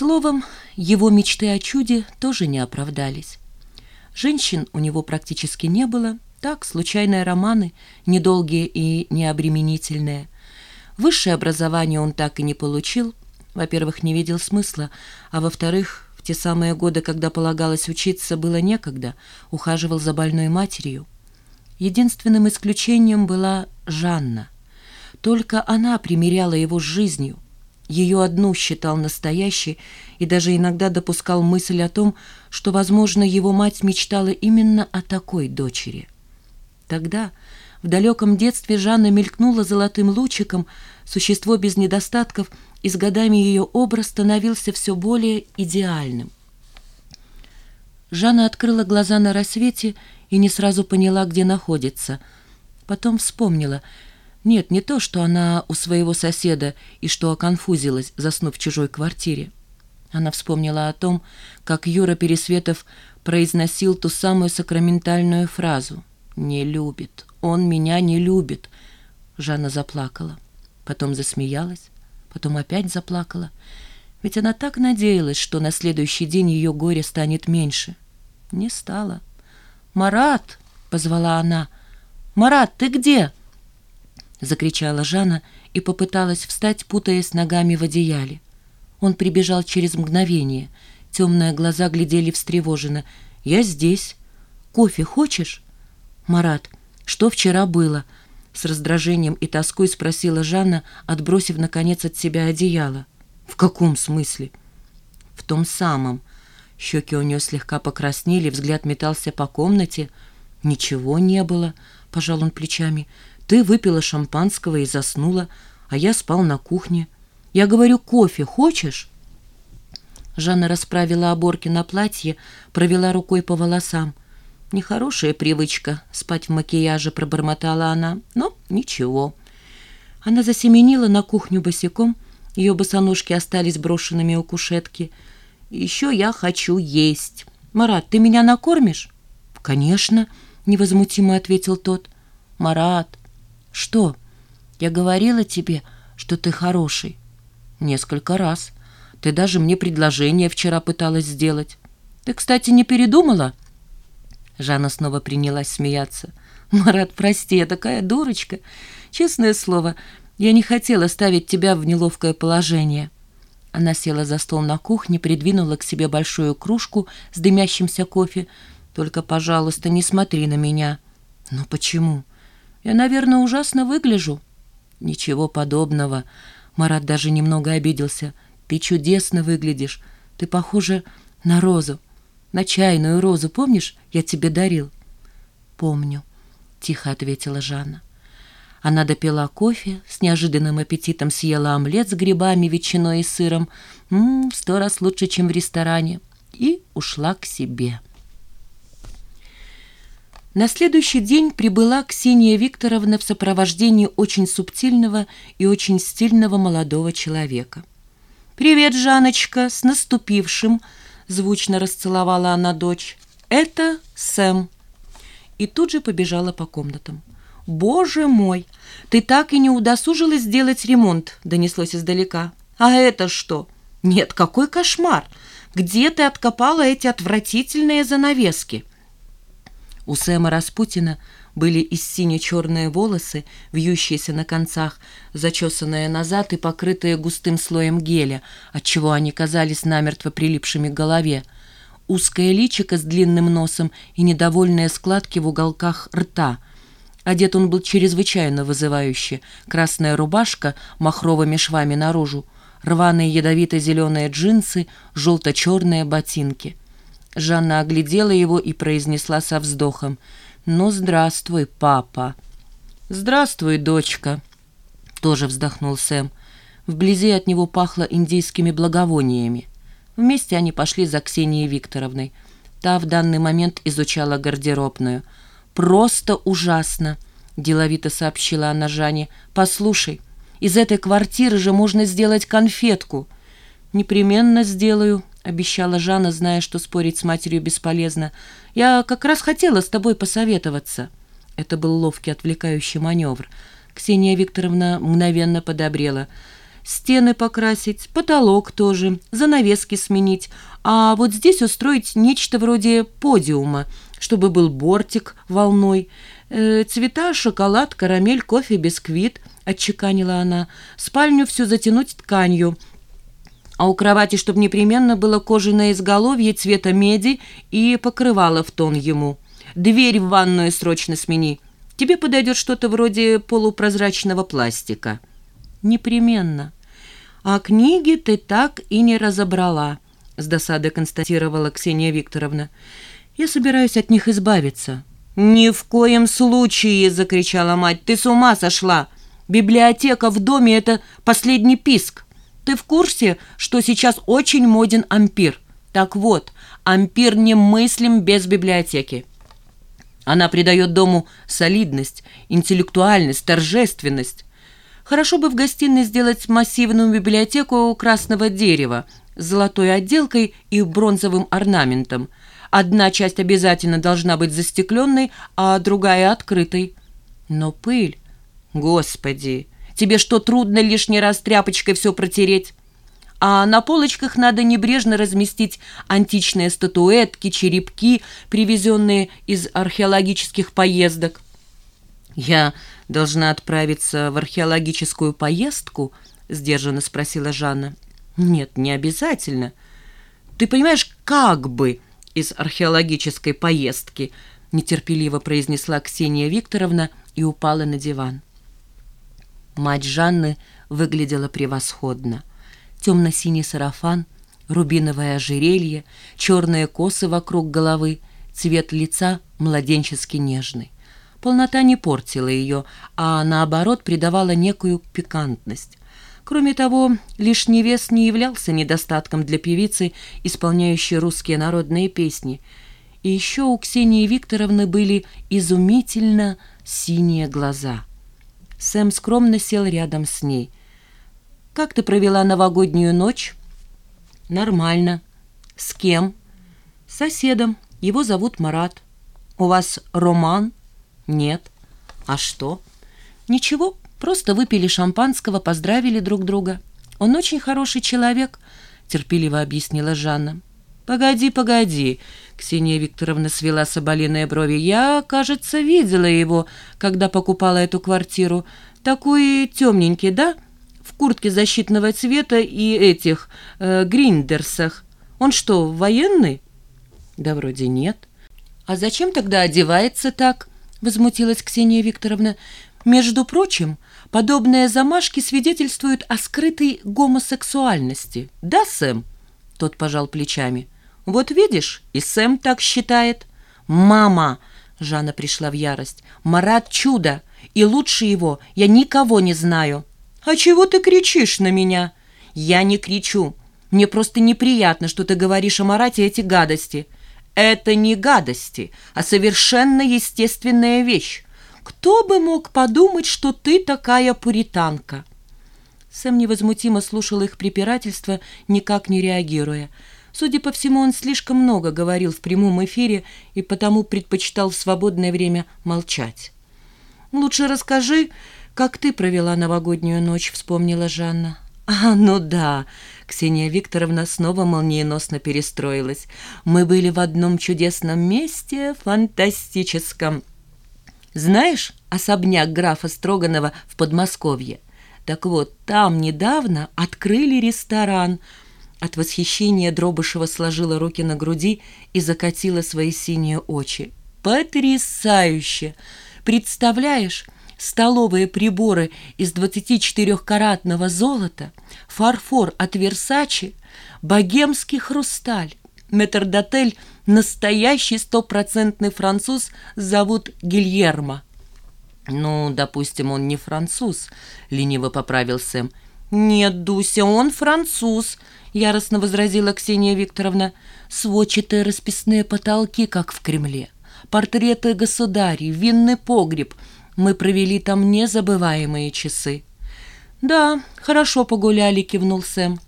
Словом, его мечты о чуде тоже не оправдались. Женщин у него практически не было, так, случайные романы, недолгие и необременительные. Высшее образование он так и не получил. Во-первых, не видел смысла, а во-вторых, в те самые годы, когда полагалось учиться, было некогда, ухаживал за больной матерью. Единственным исключением была Жанна. Только она примиряла его с жизнью. Ее одну считал настоящей и даже иногда допускал мысль о том, что, возможно, его мать мечтала именно о такой дочери. Тогда, в далеком детстве, Жанна мелькнула золотым лучиком, существо без недостатков, и с годами ее образ становился все более идеальным. Жанна открыла глаза на рассвете и не сразу поняла, где находится. Потом вспомнила. Нет, не то, что она у своего соседа и что оконфузилась, заснув в чужой квартире. Она вспомнила о том, как Юра Пересветов произносил ту самую сакраментальную фразу «Не любит, он меня не любит». Жанна заплакала, потом засмеялась, потом опять заплакала. Ведь она так надеялась, что на следующий день ее горе станет меньше. Не стало. «Марат!» — позвала она. «Марат, ты где?» Закричала Жанна и попыталась встать, путаясь ногами в одеяле. Он прибежал через мгновение. Темные глаза глядели встревоженно. «Я здесь. Кофе хочешь?» «Марат, что вчера было?» С раздражением и тоской спросила Жанна, отбросив, наконец, от себя одеяло. «В каком смысле?» «В том самом». Щеки у нее слегка покраснели, взгляд метался по комнате. «Ничего не было», — пожал он плечами. «Ты выпила шампанского и заснула, а я спал на кухне». Я говорю, кофе хочешь?» Жанна расправила оборки на платье, провела рукой по волосам. «Нехорошая привычка спать в макияже», — пробормотала она. «Но ничего». Она засеменила на кухню босиком, ее босоножки остались брошенными у кушетки. «Еще я хочу есть. Марат, ты меня накормишь?» «Конечно», — невозмутимо ответил тот. «Марат, что? Я говорила тебе, что ты хороший». «Несколько раз. Ты даже мне предложение вчера пыталась сделать. Ты, кстати, не передумала?» Жанна снова принялась смеяться. «Марат, прости, я такая дурочка. Честное слово, я не хотела ставить тебя в неловкое положение». Она села за стол на кухне, придвинула к себе большую кружку с дымящимся кофе. «Только, пожалуйста, не смотри на меня». «Ну почему? Я, наверное, ужасно выгляжу». «Ничего подобного». Марат даже немного обиделся. «Ты чудесно выглядишь. Ты похожа на розу. На чайную розу, помнишь, я тебе дарил?» «Помню», — тихо ответила Жанна. Она допила кофе, с неожиданным аппетитом съела омлет с грибами, ветчиной и сыром. Ммм, сто раз лучше, чем в ресторане. И ушла к себе. На следующий день прибыла Ксения Викторовна в сопровождении очень субтильного и очень стильного молодого человека. «Привет, Жаночка, с наступившим!» — звучно расцеловала она дочь. «Это Сэм!» И тут же побежала по комнатам. «Боже мой! Ты так и не удосужилась сделать ремонт!» — донеслось издалека. «А это что? Нет, какой кошмар! Где ты откопала эти отвратительные занавески?» У Сэма Распутина были и сине-черные волосы, вьющиеся на концах, зачесанные назад и покрытые густым слоем геля, отчего они казались намертво прилипшими к голове. Узкое личико с длинным носом и недовольные складки в уголках рта. Одет он был чрезвычайно вызывающе. Красная рубашка махровыми швами наружу, рваные ядовито-зеленые джинсы, желто-черные ботинки. Жанна оглядела его и произнесла со вздохом. «Ну, здравствуй, папа». «Здравствуй, дочка», — тоже вздохнул Сэм. Вблизи от него пахло индийскими благовониями. Вместе они пошли за Ксенией Викторовной. Та в данный момент изучала гардеробную. «Просто ужасно», — деловито сообщила она Жанне. «Послушай, из этой квартиры же можно сделать конфетку». «Непременно сделаю», — обещала Жанна, зная, что спорить с матерью бесполезно. «Я как раз хотела с тобой посоветоваться». Это был ловкий отвлекающий маневр. Ксения Викторовна мгновенно подобрела. стены покрасить, потолок тоже, занавески сменить, а вот здесь устроить нечто вроде подиума, чтобы был бортик волной, э, цвета, шоколад, карамель, кофе, бисквит, отчеканила она, спальню всю затянуть тканью, а у кровати, чтобы непременно было кожаное изголовье цвета меди и покрывало в тон ему. Дверь в ванную срочно смени. Тебе подойдет что-то вроде полупрозрачного пластика. Непременно. А книги ты так и не разобрала, с досадой констатировала Ксения Викторовна. Я собираюсь от них избавиться. «Ни в коем случае!» — закричала мать. «Ты с ума сошла! Библиотека в доме — это последний писк!» Ты в курсе, что сейчас очень моден ампир? Так вот, ампир немыслим без библиотеки. Она придает дому солидность, интеллектуальность, торжественность. Хорошо бы в гостиной сделать массивную библиотеку красного дерева с золотой отделкой и бронзовым орнаментом. Одна часть обязательно должна быть застекленной, а другая открытой. Но пыль... Господи! Тебе что, трудно лишний раз тряпочкой все протереть? А на полочках надо небрежно разместить античные статуэтки, черепки, привезенные из археологических поездок. «Я должна отправиться в археологическую поездку?» — сдержанно спросила Жанна. «Нет, не обязательно. Ты понимаешь, как бы из археологической поездки?» — нетерпеливо произнесла Ксения Викторовна и упала на диван. Мать Жанны выглядела превосходно. Темно-синий сарафан, рубиновое ожерелье, черные косы вокруг головы, цвет лица младенчески нежный. Полнота не портила ее, а наоборот придавала некую пикантность. Кроме того, лишний вес не являлся недостатком для певицы, исполняющей русские народные песни. И еще у Ксении Викторовны были изумительно синие глаза – Сэм скромно сел рядом с ней. «Как ты провела новогоднюю ночь?» «Нормально». «С кем?» «С соседом. Его зовут Марат». «У вас роман?» «Нет». «А что?» «Ничего, просто выпили шампанского, поздравили друг друга». «Он очень хороший человек», — терпеливо объяснила Жанна. «Погоди, погоди», — Ксения Викторовна свела соболиные брови. «Я, кажется, видела его, когда покупала эту квартиру. Такой темненький, да? В куртке защитного цвета и этих э, гриндерсах. Он что, военный?» «Да вроде нет». «А зачем тогда одевается так?» — возмутилась Ксения Викторовна. «Между прочим, подобные замашки свидетельствуют о скрытой гомосексуальности. Да, Сэм?» Тот пожал плечами. «Вот видишь, и Сэм так считает». «Мама!» — Жанна пришла в ярость. «Марат чудо, и лучше его я никого не знаю». «А чего ты кричишь на меня?» «Я не кричу. Мне просто неприятно, что ты говоришь о Марате эти гадости». «Это не гадости, а совершенно естественная вещь. Кто бы мог подумать, что ты такая пуританка?» Сэм невозмутимо слушал их препирательство, никак не реагируя. Судя по всему, он слишком много говорил в прямом эфире и потому предпочитал в свободное время молчать. «Лучше расскажи, как ты провела новогоднюю ночь», — вспомнила Жанна. «А, ну да!» — Ксения Викторовна снова молниеносно перестроилась. «Мы были в одном чудесном месте, фантастическом. Знаешь особняк графа Строганова в Подмосковье?» Так вот, там недавно открыли ресторан. От восхищения Дробышева сложила руки на груди и закатила свои синие очи. Потрясающе! Представляешь, столовые приборы из 24-каратного золота, фарфор от Версачи, богемский хрусталь. Метрдотель – настоящий стопроцентный француз, зовут Гильермо. «Ну, допустим, он не француз», — лениво поправил Сэм. «Нет, Дуся, он француз», — яростно возразила Ксения Викторовна. «Сводчатые расписные потолки, как в Кремле, портреты государей, винный погреб. Мы провели там незабываемые часы». «Да, хорошо погуляли», — кивнул Сэм.